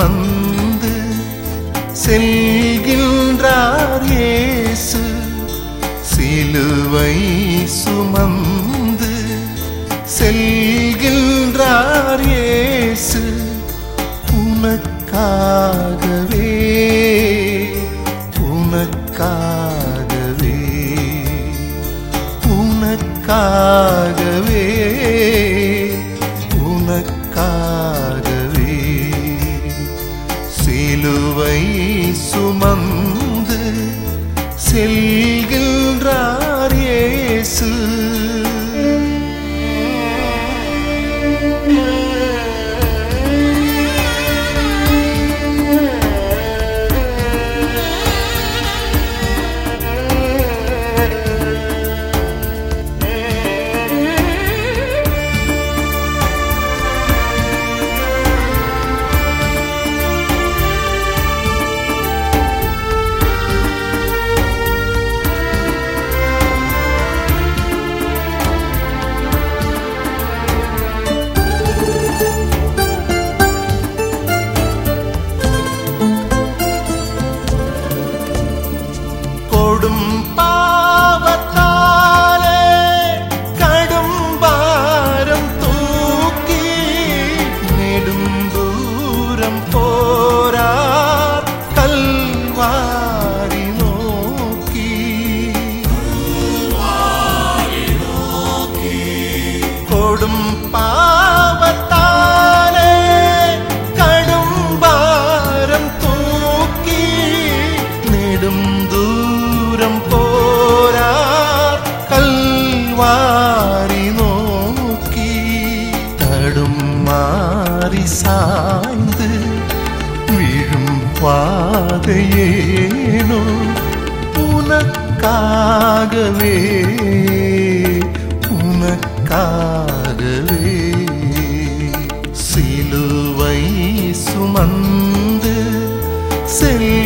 சுமந்து செல்கின்றார் இயேசு. சிலுவை சுமந்து செல்கின்றார் இயேசு. உனக்காகவே உனக்காக சிலுவை சுமந்து செல்கின்றார் இயேசு. கொடும் பாவத்தாலே கடும் பாரம் தூக்கி நெடும் தூரம் போரா கல்வாரி நோக்கி தடும் மாறி சாய்ந்து விழும் பாதையேனோ உனக்காகவே உனக்காகவே சிலுவை சுமந்து செல்கின்றார்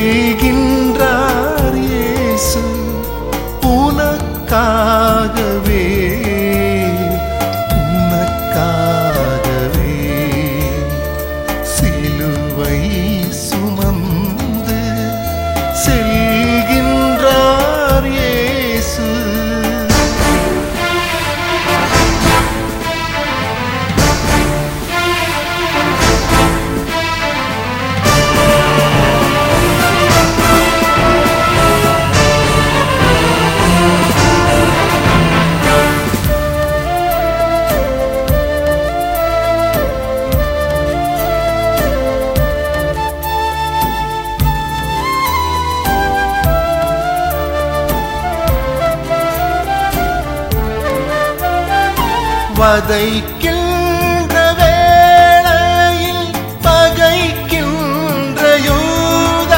வதைக்கின்ற வேளையில் பகைக்கின்ற யூத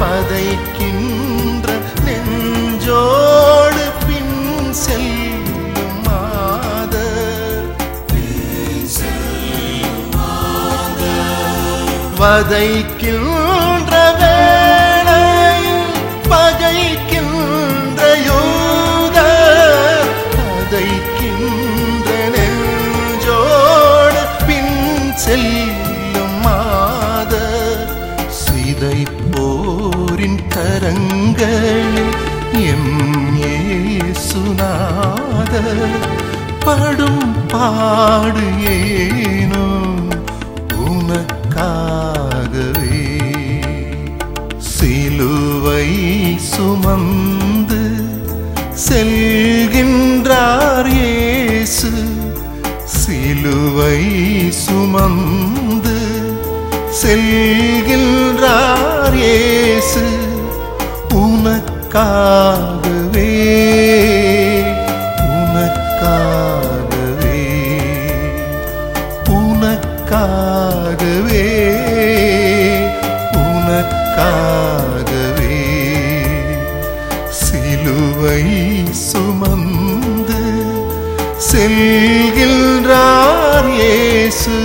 பதைக்கின்ற நெஞ்சோடு பின் செல்லும் மாத வதைக்கின்ற மாத சிதை போரின் கரங்களில் எம் ஏசுநாத படும் பாடு ஏனோ உனக்காகவே. சிலுவை சுமந்து செல்கின்றார் ஏசு சிலுவை சுமந்து செல்கின்றார் இயேசு உனக்காகவே உனக்காகவே உனக்காகவே உனக்காகவே. சிலுவை சுமந்து செல்கின்றார் இயேசு